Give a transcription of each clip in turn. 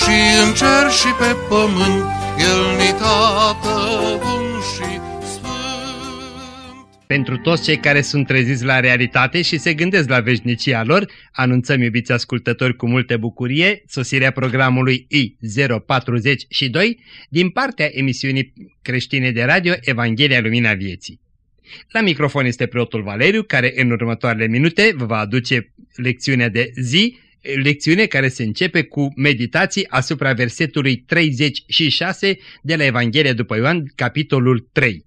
și în cer și pe pământ, El ni tată bun și pentru toți cei care sunt treziți la realitate și se gândesc la veșnicia lor, anunțăm, iubiți ascultători, cu multă bucurie sosirea programului I042 din partea emisiunii creștine de radio Evanghelia Lumina Vieții. La microfon este preotul Valeriu, care în următoarele minute vă va aduce lecțiunea de zi, lecțiune care se începe cu meditații asupra versetului 36 de la Evanghelia după Ioan, capitolul 3.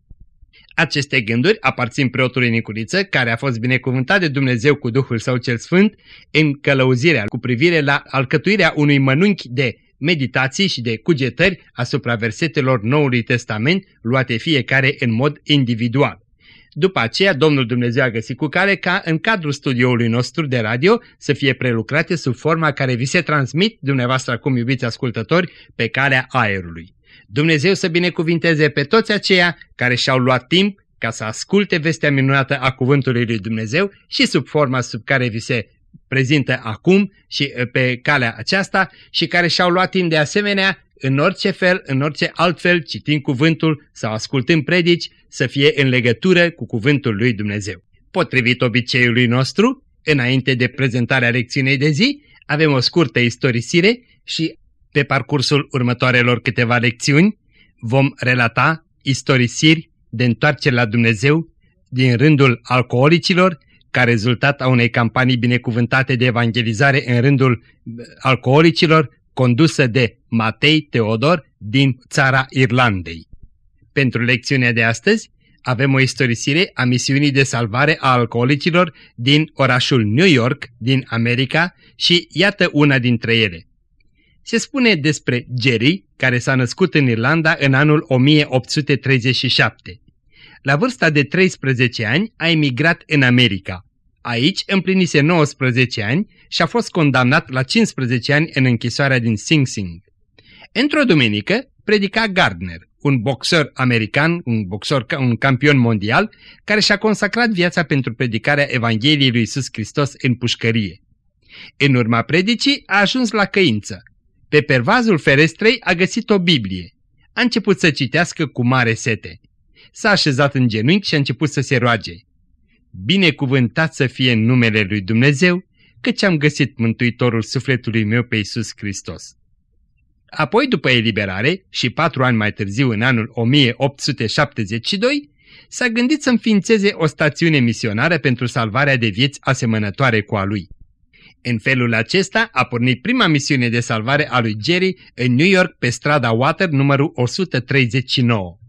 Aceste gânduri aparțin preotului Nicuriță, care a fost binecuvântat de Dumnezeu cu Duhul Său cel Sfânt în călăuzirea cu privire la alcătuirea unui mănunchi de meditații și de cugetări asupra versetelor Noului Testament, luate fiecare în mod individual. După aceea, Domnul Dumnezeu a găsit cu care ca în cadrul studioului nostru de radio să fie prelucrate sub forma care vi se transmit dumneavoastră acum, iubiți ascultători, pe calea aerului. Dumnezeu să binecuvinteze pe toți aceia care și-au luat timp ca să asculte vestea minunată a cuvântului lui Dumnezeu și sub forma sub care vi se prezintă acum și pe calea aceasta și care și-au luat timp de asemenea în orice fel, în orice alt fel, citind cuvântul sau ascultând predici, să fie în legătură cu cuvântul lui Dumnezeu. Potrivit obiceiului nostru, înainte de prezentarea lecțiunei de zi, avem o scurtă istorisire și pe parcursul următoarelor câteva lecțiuni vom relata istorisiri de întoarcere la Dumnezeu din rândul alcoolicilor ca rezultat a unei campanii binecuvântate de evangelizare în rândul alcoolicilor condusă de Matei Teodor din țara Irlandei. Pentru lecțiunea de astăzi avem o istorisire a misiunii de salvare a alcoolicilor din orașul New York din America și iată una dintre ele. Se spune despre Jerry, care s-a născut în Irlanda în anul 1837. La vârsta de 13 ani a emigrat în America. Aici împlinise 19 ani și a fost condamnat la 15 ani în închisoarea din Sing Sing. Într-o duminică predica Gardner, un boxer american, un boxer, un campion mondial, care și-a consacrat viața pentru predicarea Evangheliei lui Iisus Hristos în pușcărie. În urma predicii a ajuns la căință pe pervazul ferestrei a găsit o Biblie. A început să citească cu mare sete. S-a așezat în genunchi și a început să se roage. Binecuvântat să fie în numele lui Dumnezeu, căci am găsit Mântuitorul sufletului meu pe Iisus Hristos. Apoi, după eliberare și patru ani mai târziu, în anul 1872, s-a gândit să înființeze o stațiune misionară pentru salvarea de vieți asemănătoare cu a lui. În felul acesta a pornit prima misiune de salvare a lui Jerry în New York pe strada Water numărul 139.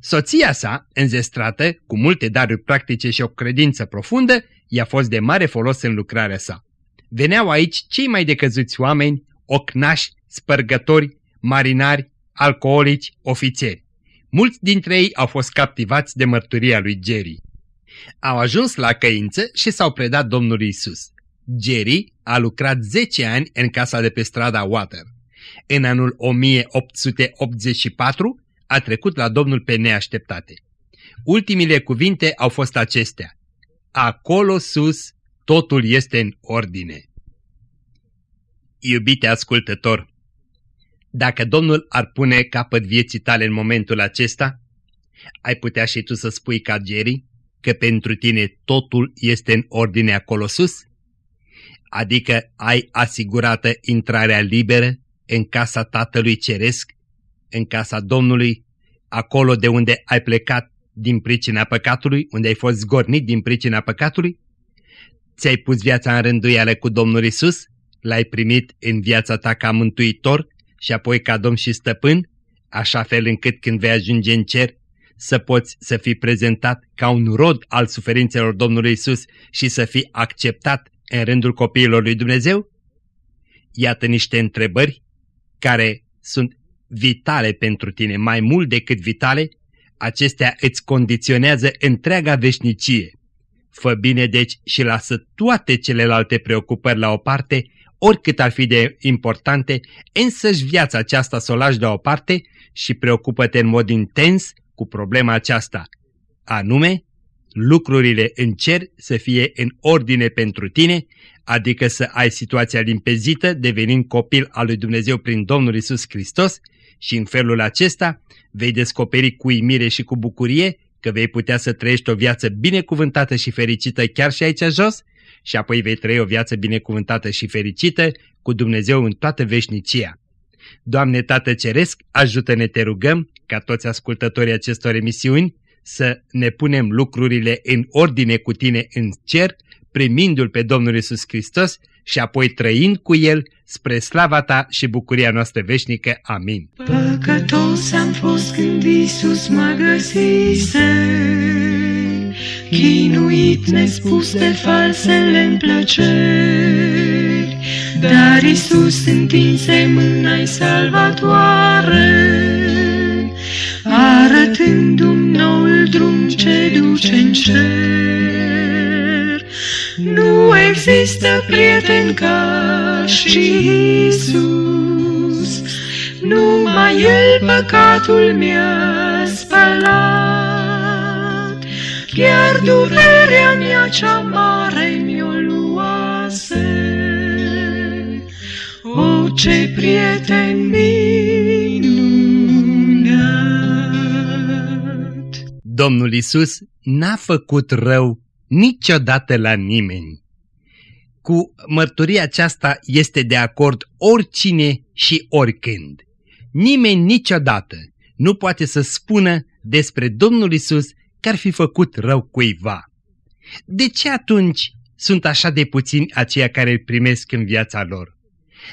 Soția sa, înzestrată, cu multe daruri practice și o credință profundă, i-a fost de mare folos în lucrarea sa. Veneau aici cei mai decăzuți oameni, ocnași, spărgători, marinari, alcoolici, ofițeri. Mulți dintre ei au fost captivați de mărturia lui Jerry. Au ajuns la căință și s-au predat Domnului Isus. Jerry a lucrat 10 ani în casa de pe strada Water. În anul 1884 a trecut la Domnul pe neașteptate. Ultimile cuvinte au fost acestea. Acolo sus totul este în ordine. Iubite ascultător, dacă Domnul ar pune capăt vieții tale în momentul acesta, ai putea și tu să spui ca Jerry că pentru tine totul este în ordine acolo sus? adică ai asigurată intrarea liberă în casa Tatălui Ceresc, în casa Domnului, acolo de unde ai plecat din pricina păcatului, unde ai fost zgornit din pricina păcatului? Ți-ai pus viața în rânduială cu Domnul Isus? L-ai primit în viața ta ca mântuitor și apoi ca Domn și Stăpân, așa fel încât când vei ajunge în cer să poți să fii prezentat ca un rod al suferințelor Domnului Isus și să fii acceptat în rândul copiilor lui Dumnezeu? Iată niște întrebări care sunt vitale pentru tine, mai mult decât vitale, acestea îți condiționează întreaga veșnicie. Fă bine deci și lasă toate celelalte preocupări la o parte, oricât ar fi de importante, însăși viața aceasta să o lași la o parte și preocupă-te în mod intens cu problema aceasta, anume lucrurile în cer să fie în ordine pentru tine, adică să ai situația limpezită devenind copil al lui Dumnezeu prin Domnul Isus Hristos și în felul acesta vei descoperi cu imire și cu bucurie că vei putea să trăiești o viață binecuvântată și fericită chiar și aici jos și apoi vei trăi o viață binecuvântată și fericită cu Dumnezeu în toată veșnicia. Doamne Tată Ceresc, ajută-ne te rugăm, ca toți ascultătorii acestor emisiuni, să ne punem lucrurile în ordine cu Tine în cer, primindu-L pe Domnul Isus Hristos și apoi trăind cu El spre slava Ta și bucuria noastră veșnică. Amin. Păcătos am fost când Isus mă găsise, chinuit nespus de falsele plăceri, dar Isus întinse mâna-i salvatoare, arătându-mi noul drum ce duce în cer. Nu există prieten ca și Isus, numai El păcatul mi-a spălat, chiar durerea mea cea mare mi-o luase. O, ce prieten minunat! Domnul Isus n-a făcut rău niciodată la nimeni. Cu mărturia aceasta este de acord oricine și oricând. Nimeni niciodată nu poate să spună despre Domnul Isus că ar fi făcut rău cuiva. De ce atunci sunt așa de puțini aceia care îl primesc în viața lor?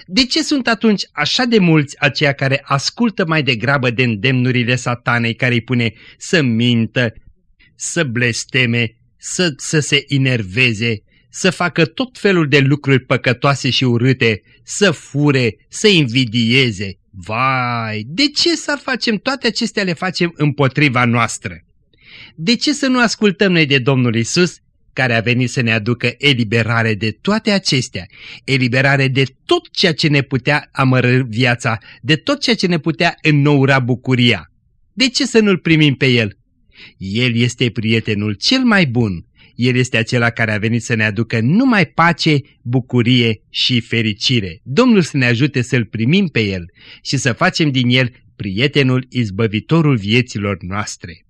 De ce sunt atunci așa de mulți aceia care ascultă mai degrabă de îndemnurile satanei care îi pune să mintă, să blesteme, să, să se inerveze, să facă tot felul de lucruri păcătoase și urâte, să fure, să invidieze. Vai, de ce să facem toate acestea le facem împotriva noastră? De ce să nu ascultăm noi de Domnul Isus, care a venit să ne aducă eliberare de toate acestea, eliberare de tot ceea ce ne putea amără viața, de tot ceea ce ne putea înnoura bucuria? De ce să nu-L primim pe El? El este prietenul cel mai bun. El este acela care a venit să ne aducă numai pace, bucurie și fericire. Domnul să ne ajute să-L primim pe El și să facem din El prietenul izbăvitorul vieților noastre.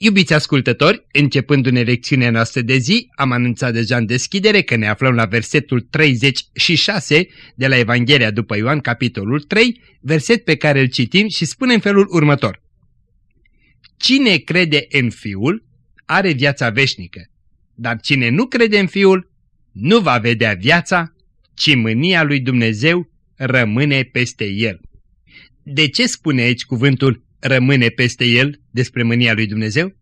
Iubiți ascultători, începându-ne lecțiunea noastră de zi, am anunțat deja în deschidere că ne aflăm la versetul 36 de la Evanghelia după Ioan, capitolul 3, verset pe care îl citim și spune în felul următor. Cine crede în Fiul are viața veșnică, dar cine nu crede în Fiul nu va vedea viața, ci mânia lui Dumnezeu rămâne peste el. De ce spune aici cuvântul rămâne peste el despre mânia lui Dumnezeu?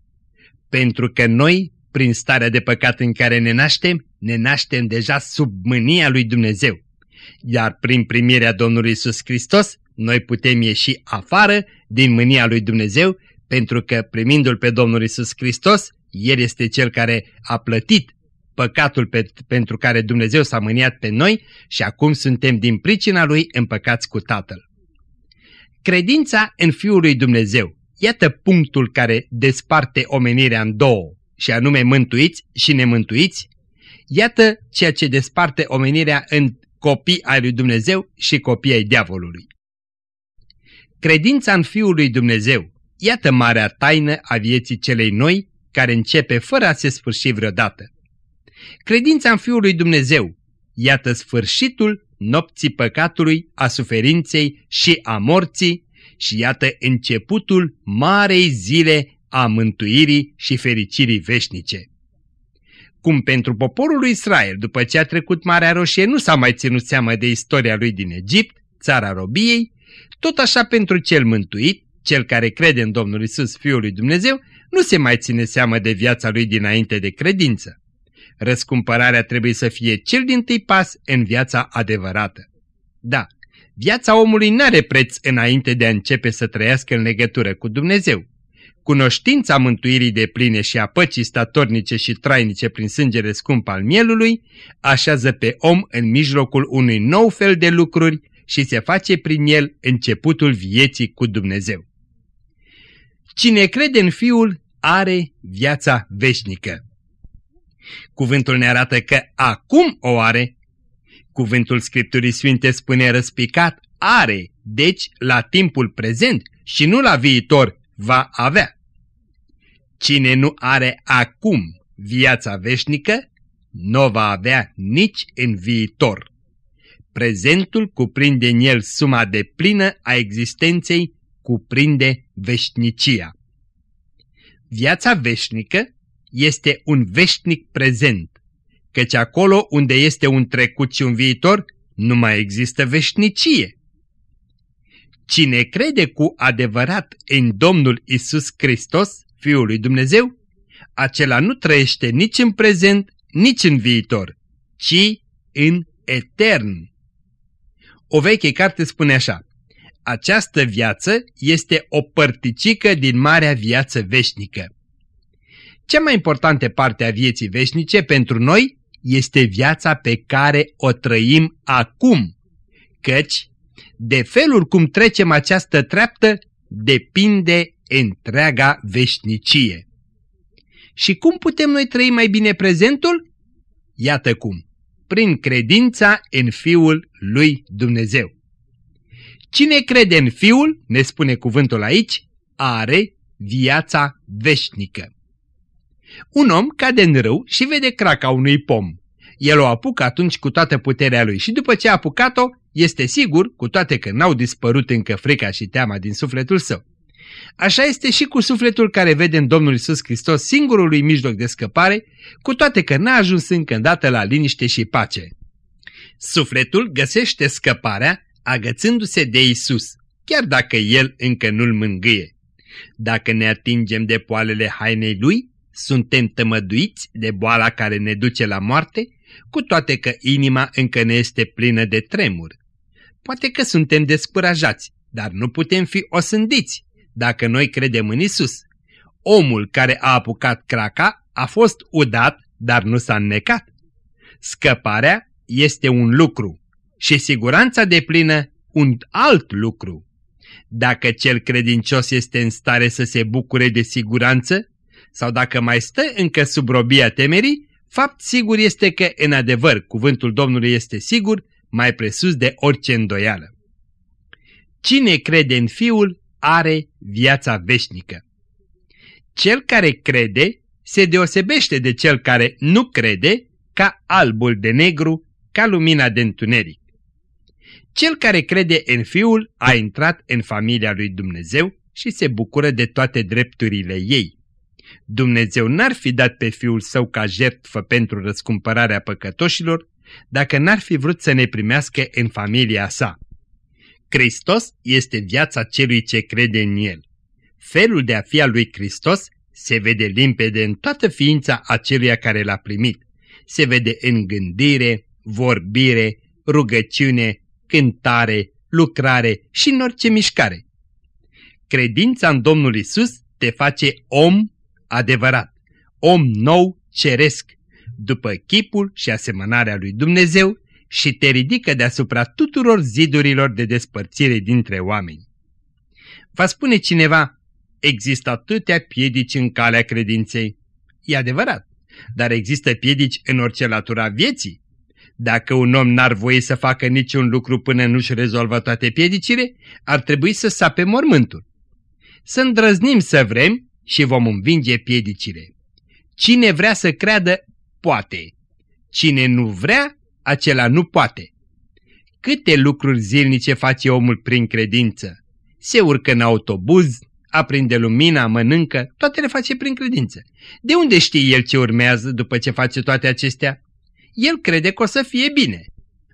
Pentru că noi, prin starea de păcat în care ne naștem, ne naștem deja sub mânia lui Dumnezeu. Iar prin primirea Domnului Isus Hristos, noi putem ieși afară din mânia lui Dumnezeu pentru că primindu-L pe Domnul Isus Hristos, El este Cel care a plătit păcatul pe, pentru care Dumnezeu s-a mâniat pe noi și acum suntem din pricina Lui împăcați cu Tatăl. Credința în Fiul lui Dumnezeu, iată punctul care desparte omenirea în două, și anume mântuiți și nemântuiți, iată ceea ce desparte omenirea în copii ai lui Dumnezeu și copii ai diavolului. Credința în Fiul lui Dumnezeu, Iată marea taină a vieții celei noi, care începe fără a se sfârși vreodată. Credința în Fiul lui Dumnezeu, iată sfârșitul nopții păcatului, a suferinței și a morții și iată începutul marei zile a mântuirii și fericirii veșnice. Cum pentru poporul lui Israel, după ce a trecut Marea Roșie, nu s-a mai ținut seama de istoria lui din Egipt, țara robiei, tot așa pentru cel mântuit, cel care crede în Domnul Isus, Fiul lui Dumnezeu, nu se mai ține seamă de viața lui dinainte de credință. Răscumpărarea trebuie să fie cel din tâi pas în viața adevărată. Da, Viața omului n-are preț înainte de a începe să trăiască în legătură cu Dumnezeu. Cunoștința mântuirii de pline și a păcii statornice și trainice prin sângele scump al mielului așează pe om în mijlocul unui nou fel de lucruri și se face prin el începutul vieții cu Dumnezeu. Cine crede în Fiul are viața veșnică. Cuvântul ne arată că acum o are. Cuvântul Scripturii Sfinte spune răspicat are, deci la timpul prezent și nu la viitor va avea. Cine nu are acum viața veșnică, nu va avea nici în viitor. Prezentul cuprinde în el suma de plină a existenței, cuprinde veșnicia. Viața veșnică este un veșnic prezent, căci acolo unde este un trecut și un viitor, nu mai există veșnicie. Cine crede cu adevărat în Domnul Isus Hristos, Fiul lui Dumnezeu, acela nu trăiește nici în prezent, nici în viitor, ci în etern. O veche carte spune așa, această viață este o părticică din marea viață veșnică. Cea mai importantă parte a vieții veșnice pentru noi este viața pe care o trăim acum, căci de felul cum trecem această treaptă depinde întreaga veșnicie. Și cum putem noi trăi mai bine prezentul? Iată cum, prin credința în Fiul lui Dumnezeu. Cine crede în Fiul, ne spune cuvântul aici, are viața veșnică. Un om cade în râu și vede craca unui pom. El o apucă atunci cu toată puterea lui și după ce a apucat-o, este sigur, cu toate că n-au dispărut încă frica și teama din sufletul său. Așa este și cu sufletul care vede în Domnul Isus Hristos singurului mijloc de scăpare, cu toate că n-a ajuns încă îndată la liniște și pace. Sufletul găsește scăparea agățându-se de Isus, chiar dacă El încă nu-l mângâie. Dacă ne atingem de poalele hainei Lui, suntem tămăduiți de boala care ne duce la moarte, cu toate că inima încă ne este plină de tremur. Poate că suntem descurajați, dar nu putem fi osândiți dacă noi credem în Isus. Omul care a apucat craca a fost udat, dar nu s-a înnecat. Scăparea este un lucru și siguranța de plină un alt lucru. Dacă cel credincios este în stare să se bucure de siguranță, sau dacă mai stă încă sub robia temerii, fapt sigur este că, în adevăr, cuvântul Domnului este sigur, mai presus de orice îndoială. Cine crede în Fiul are viața veșnică. Cel care crede se deosebește de cel care nu crede ca albul de negru, ca lumina de întuneric. Cel care crede în Fiul a intrat în familia lui Dumnezeu și se bucură de toate drepturile ei. Dumnezeu n-ar fi dat pe Fiul Său ca jertfă pentru răscumpărarea păcătoșilor dacă n-ar fi vrut să ne primească în familia sa. Hristos este viața celui ce crede în El. Felul de a fi al lui Hristos se vede limpede în toată ființa aceluia care l-a primit. Se vede în gândire, vorbire, rugăciune, cântare, lucrare și în orice mișcare. Credința în Domnul Isus te face om adevărat, om nou ceresc, după chipul și asemănarea lui Dumnezeu și te ridică deasupra tuturor zidurilor de despărțire dintre oameni. Va spune cineva, există atâtea piedici în calea credinței. E adevărat, dar există piedici în orice latura vieții. Dacă un om n-ar voie să facă niciun lucru până nu-și rezolvă toate piedicile, ar trebui să sape mormântul. Să îndrăznim să vrem și vom învinge piedicile. Cine vrea să creadă, poate. Cine nu vrea, acela nu poate. Câte lucruri zilnice face omul prin credință? Se urcă în autobuz, aprinde lumina, mănâncă, toate le face prin credință. De unde știe el ce urmează după ce face toate acestea? El crede că o să fie bine.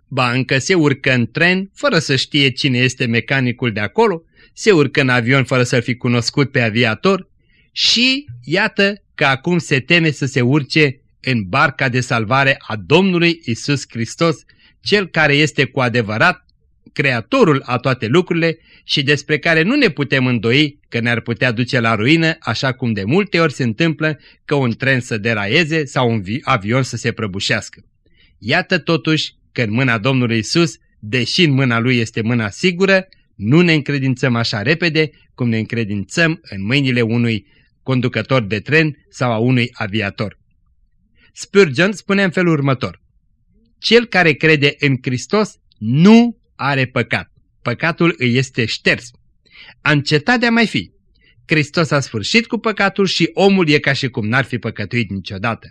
Ba încă se urcă în tren fără să știe cine este mecanicul de acolo, se urcă în avion fără să fi cunoscut pe aviator și iată că acum se teme să se urce în barca de salvare a Domnului Isus Hristos, Cel care este cu adevărat creatorul a toate lucrurile și despre care nu ne putem îndoi că ne-ar putea duce la ruină, așa cum de multe ori se întâmplă că un tren să deraieze sau un avion să se prăbușească. Iată totuși că în mâna Domnului Isus, deși în mâna Lui este mâna sigură, nu ne încredințăm așa repede cum ne încredințăm în mâinile unui conducător de tren sau a unui aviator. Spurgeon spune în felul următor. Cel care crede în Hristos nu are păcat. Păcatul îi este șters. A încetat de a mai fi. Hristos a sfârșit cu păcatul și omul e ca și cum n-ar fi păcătuit niciodată.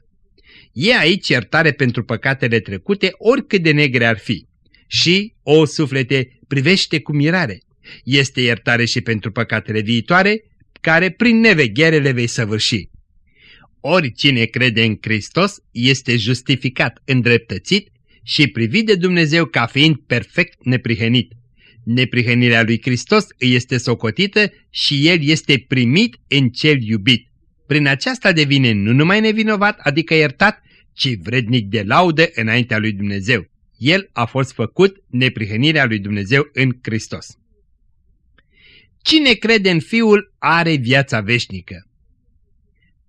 E aici iertare pentru păcatele trecute, oricât de negre ar fi. Și, o suflete, privește cu mirare. Este iertare și pentru păcatele viitoare, care prin neveghere le vei săvârși. Oricine crede în Hristos este justificat, îndreptățit și privit de Dumnezeu ca fiind perfect neprihănit. Neprihănirea lui Hristos îi este socotită și el este primit în cel iubit. Prin aceasta devine nu numai nevinovat, adică iertat, ci vrednic de laudă înaintea lui Dumnezeu. El a fost făcut neprihănirea lui Dumnezeu în Hristos. Cine crede în Fiul are viața veșnică.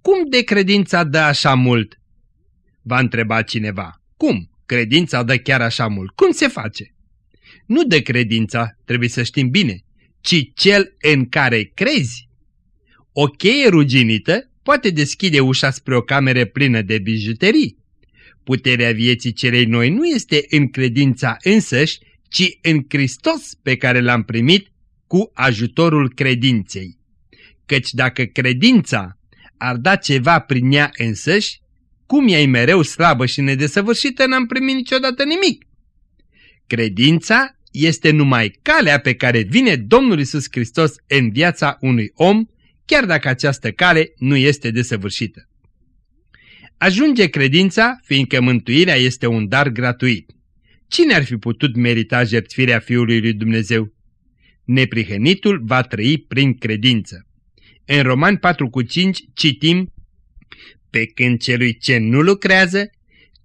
Cum de credința dă așa mult? Va întreba cineva. Cum? Credința dă chiar așa mult. Cum se face? Nu de credința, trebuie să știm bine, ci cel în care crezi. O cheie ruginită poate deschide ușa spre o cameră plină de bijuterii. Puterea vieții celei noi nu este în credința însăși, ci în Hristos pe care l-am primit cu ajutorul credinței. Căci dacă credința ar da ceva prin ea însăși, cum e mereu slabă și nedesăvârșită, n-am primit niciodată nimic. Credința este numai calea pe care vine Domnul Isus Hristos în viața unui om, chiar dacă această cale nu este desăvârșită. Ajunge credința, fiindcă mântuirea este un dar gratuit. Cine ar fi putut merita jertfirea Fiului lui Dumnezeu? Neprihănitul va trăi prin credință. În Roman 4 cu 5 citim Pe când celui ce nu lucrează,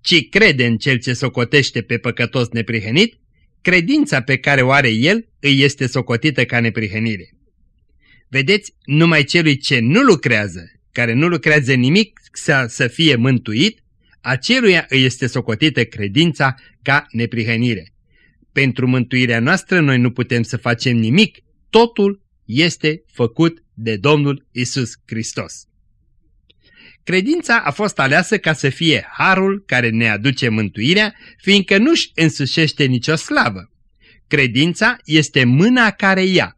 ci crede în cel ce socotește pe păcătos neprihănit, credința pe care o are el îi este socotită ca neprihănire. Vedeți, numai celui ce nu lucrează, care nu lucrează nimic să, să fie mântuit, aceluia îi este socotită credința ca neprihănire. Pentru mântuirea noastră noi nu putem să facem nimic, totul este făcut de Domnul Isus Hristos. Credința a fost aleasă ca să fie harul care ne aduce mântuirea, fiindcă nu-și însușește nicio slavă. Credința este mâna care ia.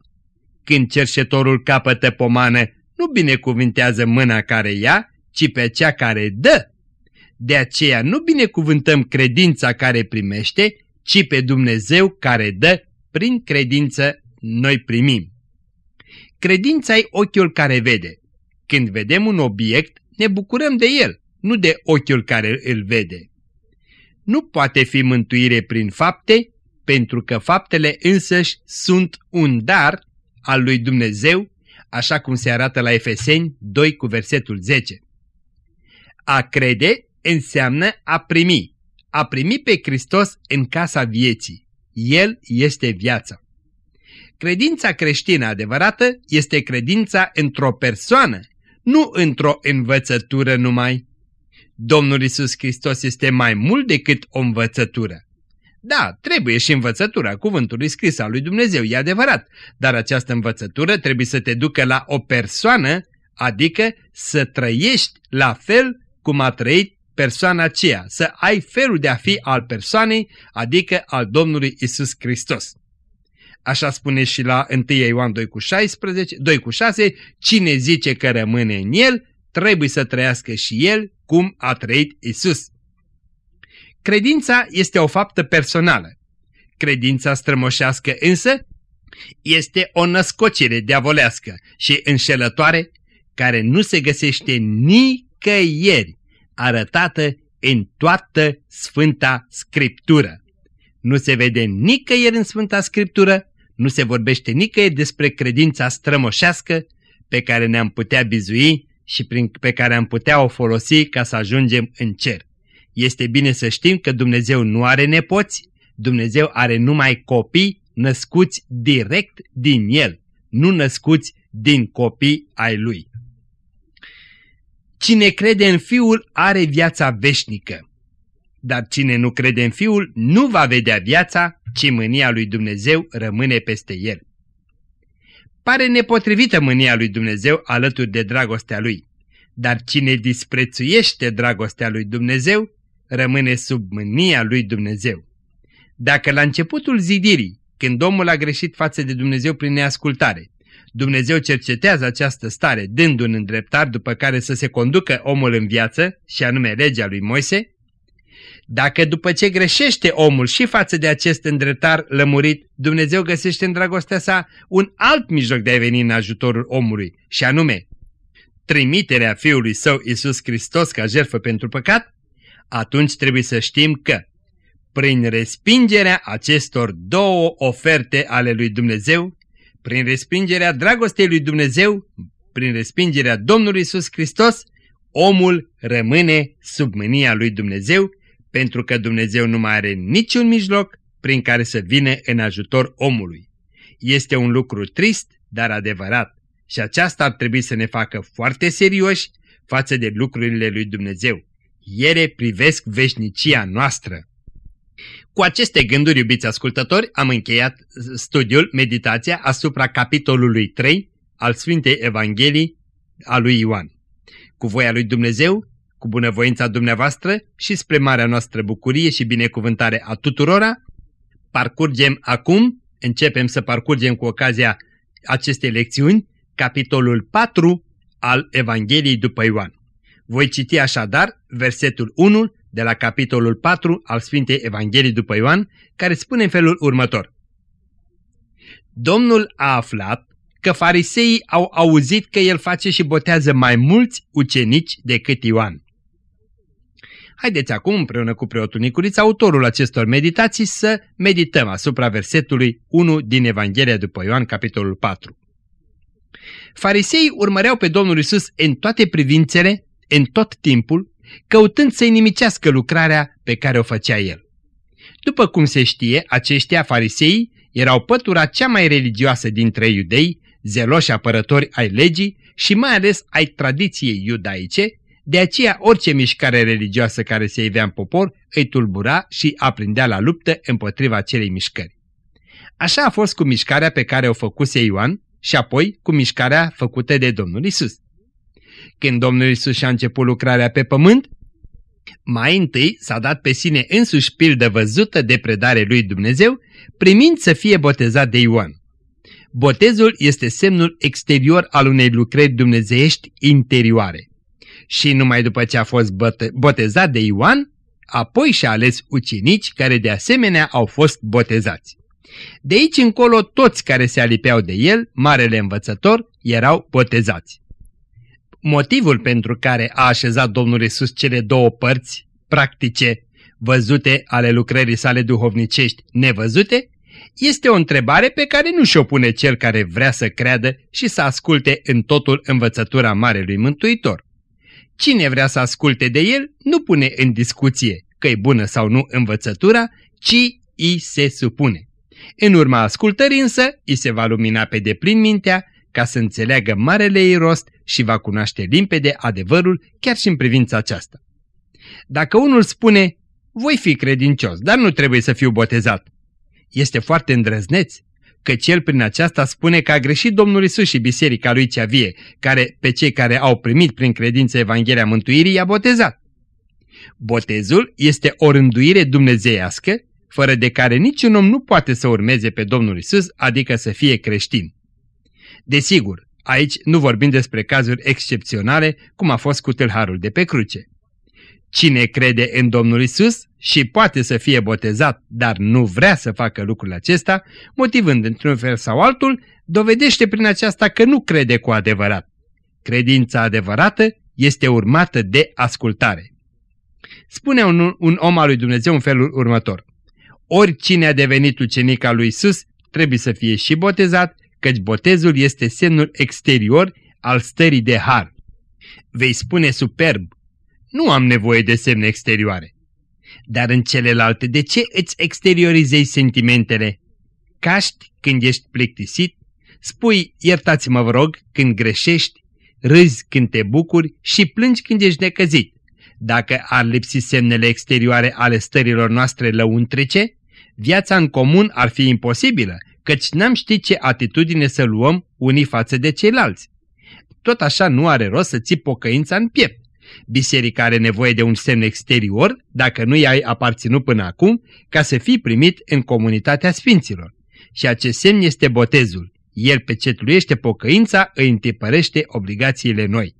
Când cerșetorul capătă pomană, nu binecuvintează mâna care ia, ci pe cea care dă. De aceea nu binecuvântăm credința care primește, ci pe Dumnezeu care dă, prin credință noi primim. Credința e ochiul care vede. Când vedem un obiect, ne bucurăm de el, nu de ochiul care îl vede. Nu poate fi mântuire prin fapte, pentru că faptele însăși sunt un dar al lui Dumnezeu, așa cum se arată la Efeseni 2 cu versetul 10. A crede înseamnă a primi, a primi pe Hristos în casa vieții. El este viața. Credința creștină adevărată este credința într-o persoană, nu într-o învățătură numai. Domnul Isus Hristos este mai mult decât o învățătură. Da, trebuie și învățătura cuvântului scris al lui Dumnezeu, e adevărat, dar această învățătură trebuie să te ducă la o persoană, adică să trăiești la fel cum a trăit persoana aceea, să ai felul de a fi al persoanei, adică al Domnului Isus Hristos. Așa spune și la 1 Ioan 2 cu, 16, 2 cu 6, cine zice că rămâne în el, trebuie să trăiască și el cum a trăit Isus. Credința este o faptă personală. Credința strămoșească însă este o născocire diavolească și înșelătoare care nu se găsește nicăieri arătată în toată Sfânta Scriptură. Nu se vede nicăieri în Sfânta Scriptură nu se vorbește nicăieri despre credința strămoșească pe care ne-am putea bizui și prin, pe care am putea o folosi ca să ajungem în cer. Este bine să știm că Dumnezeu nu are nepoți, Dumnezeu are numai copii născuți direct din El, nu născuți din copii ai Lui. Cine crede în Fiul are viața veșnică, dar cine nu crede în Fiul nu va vedea viața, ci mânia lui Dumnezeu rămâne peste el. Pare nepotrivită mânia lui Dumnezeu alături de dragostea lui, dar cine disprețuiește dragostea lui Dumnezeu rămâne sub mânia lui Dumnezeu. Dacă la începutul zidirii, când omul a greșit față de Dumnezeu prin neascultare, Dumnezeu cercetează această stare, dând un îndreptar după care să se conducă omul în viață, și anume legea lui Moise, dacă după ce greșește omul și față de acest îndreptar lămurit, Dumnezeu găsește în dragostea sa un alt mijloc de a veni în ajutorul omului, și anume trimiterea Fiului Său Isus Hristos ca jertfă pentru păcat, atunci trebuie să știm că prin respingerea acestor două oferte ale lui Dumnezeu, prin respingerea dragostei lui Dumnezeu, prin respingerea Domnului Isus Hristos, omul rămâne sub mânia lui Dumnezeu, pentru că Dumnezeu nu mai are niciun mijloc prin care să vină în ajutor omului. Este un lucru trist, dar adevărat, și aceasta ar trebui să ne facă foarte serioși față de lucrurile lui Dumnezeu. Ele privesc veșnicia noastră. Cu aceste gânduri, iubiți ascultători, am încheiat studiul, meditația asupra capitolului 3 al Sfintei Evangheliei a lui Ioan. Cu voia lui Dumnezeu, cu bunăvoința dumneavoastră și spre marea noastră bucurie și binecuvântare a tuturora, parcurgem acum, începem să parcurgem cu ocazia acestei lecțiuni, capitolul 4 al Evangheliei după Ioan. Voi citi așadar versetul 1 de la capitolul 4 al Sfintei Evangheliei după Ioan, care spune în felul următor. Domnul a aflat că fariseii au auzit că el face și botează mai mulți ucenici decât Ioan. Haideți acum, împreună cu preotul Nicuriță, autorul acestor meditații, să medităm asupra versetului 1 din Evanghelia după Ioan, capitolul 4. Fariseii urmăreau pe Domnul Isus în toate privințele, în tot timpul, căutând să-i nimicească lucrarea pe care o făcea el. După cum se știe, aceștia farisei erau pătura cea mai religioasă dintre iudei, zeloși apărători ai legii și mai ales ai tradiției iudaice, de aceea orice mișcare religioasă care se ivea în popor îi tulbura și aprindea la luptă împotriva acelei mișcări. Așa a fost cu mișcarea pe care o făcuse Ioan și apoi cu mișcarea făcută de Domnul Isus. Când Domnul Isus și-a început lucrarea pe pământ, mai întâi s-a dat pe sine însuși pildă văzută de predare lui Dumnezeu, primind să fie botezat de Ioan. Botezul este semnul exterior al unei lucrări dumnezeiești interioare. Și numai după ce a fost botezat de Ioan, apoi și-a ales ucenici care de asemenea au fost botezați. De aici încolo toți care se alipeau de el, marele învățător, erau botezați. Motivul pentru care a așezat Domnul Isus cele două părți practice văzute ale lucrării sale duhovnicești nevăzute, este o întrebare pe care nu și-o pune cel care vrea să creadă și să asculte în totul învățătura Marelui Mântuitor. Cine vrea să asculte de el nu pune în discuție că e bună sau nu învățătura, ci îi se supune. În urma ascultării însă, îi se va lumina pe deplin mintea ca să înțeleagă marele ei rost și va cunoaște limpede adevărul chiar și în privința aceasta. Dacă unul spune, voi fi credincios, dar nu trebuie să fiu botezat, este foarte îndrăzneț, că cel prin aceasta spune că a greșit Domnul Isus și biserica lui cea vie, care pe cei care au primit prin credință Evanghelia Mântuirii i-a botezat. Botezul este o rânduire dumnezeiască, fără de care niciun om nu poate să urmeze pe Domnul Isus, adică să fie creștin. Desigur, aici nu vorbim despre cazuri excepționale, cum a fost cu tâlharul de pe cruce. Cine crede în Domnul Isus și poate să fie botezat, dar nu vrea să facă lucrul acesta, motivând într-un fel sau altul, dovedește prin aceasta că nu crede cu adevărat. Credința adevărată este urmată de ascultare. Spune un, un om al lui Dumnezeu în felul următor. Oricine a devenit ucenic al lui Isus trebuie să fie și botezat, căci botezul este semnul exterior al stării de har. Vei spune superb, nu am nevoie de semne exterioare. Dar în celelalte, de ce îți exteriorizezi sentimentele? caști când ești plictisit, spui iertați-mă vă rog când greșești, râzi când te bucuri și plângi când ești necăzit. Dacă ar lipsi semnele exterioare ale stărilor noastre lăuntrice, viața în comun ar fi imposibilă, căci n-am ști ce atitudine să luăm unii față de ceilalți. Tot așa nu are rost să ții pocăința în piept. Biserica are nevoie de un semn exterior, dacă nu i-ai aparținut până acum, ca să fii primit în comunitatea sfinților. Și acest semn este botezul. El pecetluiește pocăința, îi întipărește obligațiile noi.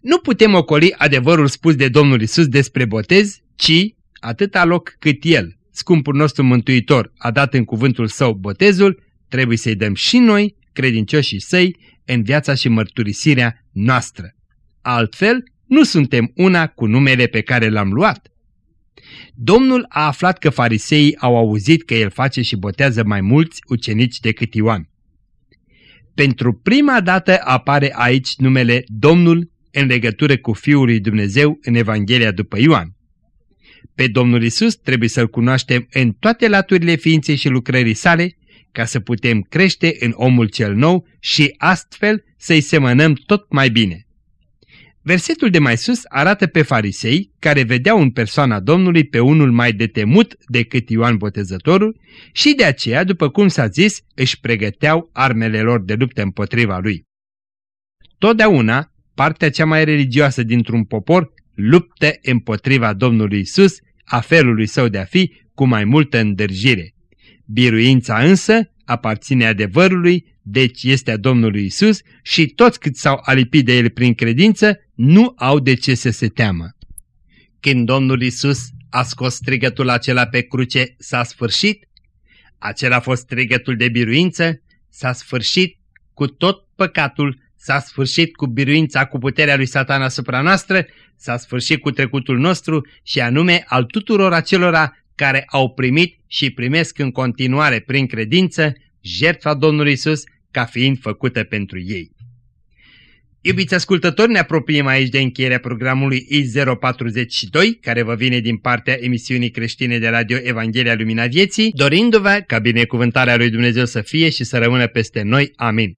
Nu putem ocoli adevărul spus de Domnul Isus despre botez, ci atâta loc cât El, scumpul nostru mântuitor, a dat în cuvântul său botezul, trebuie să-i dăm și noi, credincioșii săi, în viața și mărturisirea noastră. Altfel, nu suntem una cu numele pe care l-am luat. Domnul a aflat că fariseii au auzit că el face și botează mai mulți ucenici decât Ioan. Pentru prima dată apare aici numele Domnul în legătură cu Fiul lui Dumnezeu în Evanghelia după Ioan. Pe Domnul Isus trebuie să-L cunoaștem în toate laturile ființei și lucrării sale, ca să putem crește în omul cel nou și astfel să-i semănăm tot mai bine. Versetul de mai sus arată pe farisei care vedeau în persoana Domnului pe unul mai detemut decât Ioan Botezătorul și de aceea, după cum s-a zis, își pregăteau armele lor de luptă împotriva lui. Totdeauna, partea cea mai religioasă dintr-un popor luptă împotriva Domnului Isus, a felului său de a fi, cu mai multă îndârjire. Biruința însă aparține adevărului, deci este a Domnului Isus și toți cât s-au alipit de el prin credință nu au de ce să se teamă. Când Domnul Isus a scos strigătul acela pe cruce, s-a sfârșit? Acela a fost strigătul de biruință, s-a sfârșit cu tot păcatul, s-a sfârșit cu biruința, cu puterea lui satan asupra noastră, s-a sfârșit cu trecutul nostru și anume al tuturor acelora care au primit și primesc în continuare prin credință jertfa Domnului Isus ca fiind făcută pentru ei. Iubiți ascultători, ne apropiem aici de încheierea programului I042, care vă vine din partea emisiunii creștine de radio Evanghelia Lumina Vieții, dorindu-vă ca binecuvântarea lui Dumnezeu să fie și să rămână peste noi. Amin.